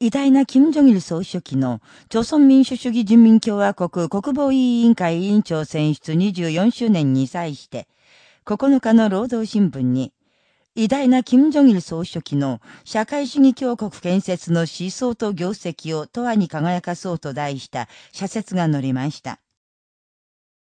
偉大な金正日総書記の、朝鮮民主主義人民共和国国防委員会委員長選出24周年に際して、9日の労働新聞に、偉大な金正日総書記の社会主義強国建設の思想と業績を永遠に輝かそうと題した社説が載りました。